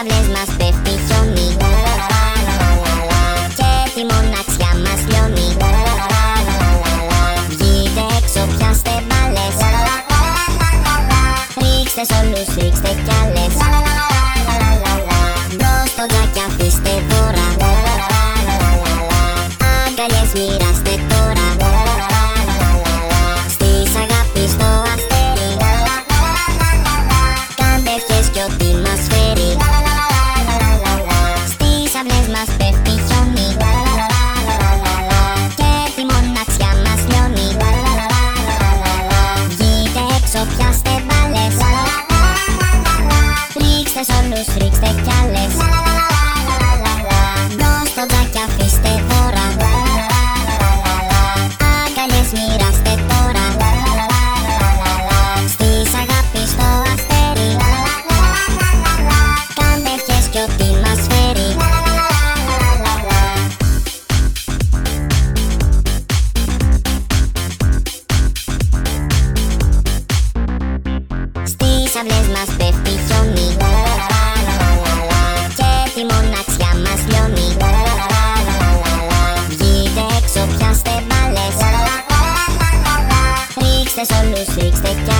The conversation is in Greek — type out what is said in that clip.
αυλές μας πέφτει χιόνι. Και τη μοναξιά μας λιώνει. Βγείτε έξω, πιάστε μπάλες Ρίξτε σ' όλους, ρίξτε κι άλλες. Μπρος στο τζάκι αφήστε δώρα. Αγκαλιές μοιράστε Ρίξτε σ' όλους, ρίξτε κι άλλες Μπρος στο τζάκι αφήστε δώρα Αγκαλιές μοιράστε τώρα Στις αγάπη στο αστέρι Κάντε ευχές κι ό,τι μας φέρει Στις αυλές μας πέφτει έξω, πιάστε μπάλες